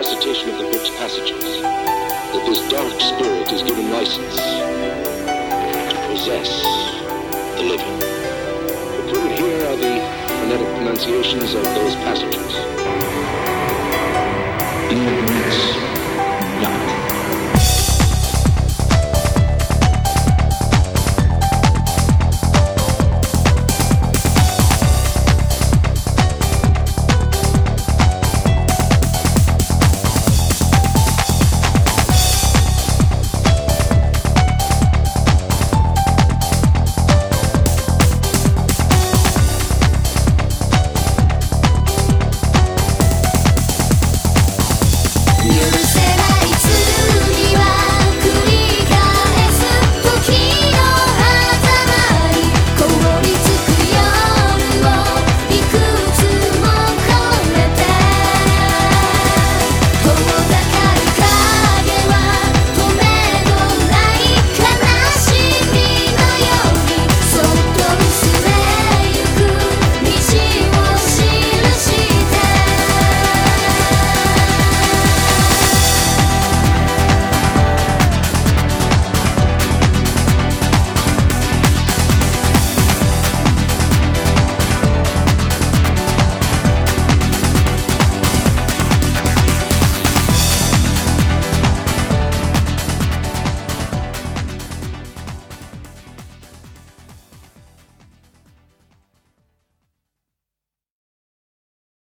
recitation of the book's passages that this dark spirit is given license to possess the living. Recorded here are the phonetic pronunciations of those passages.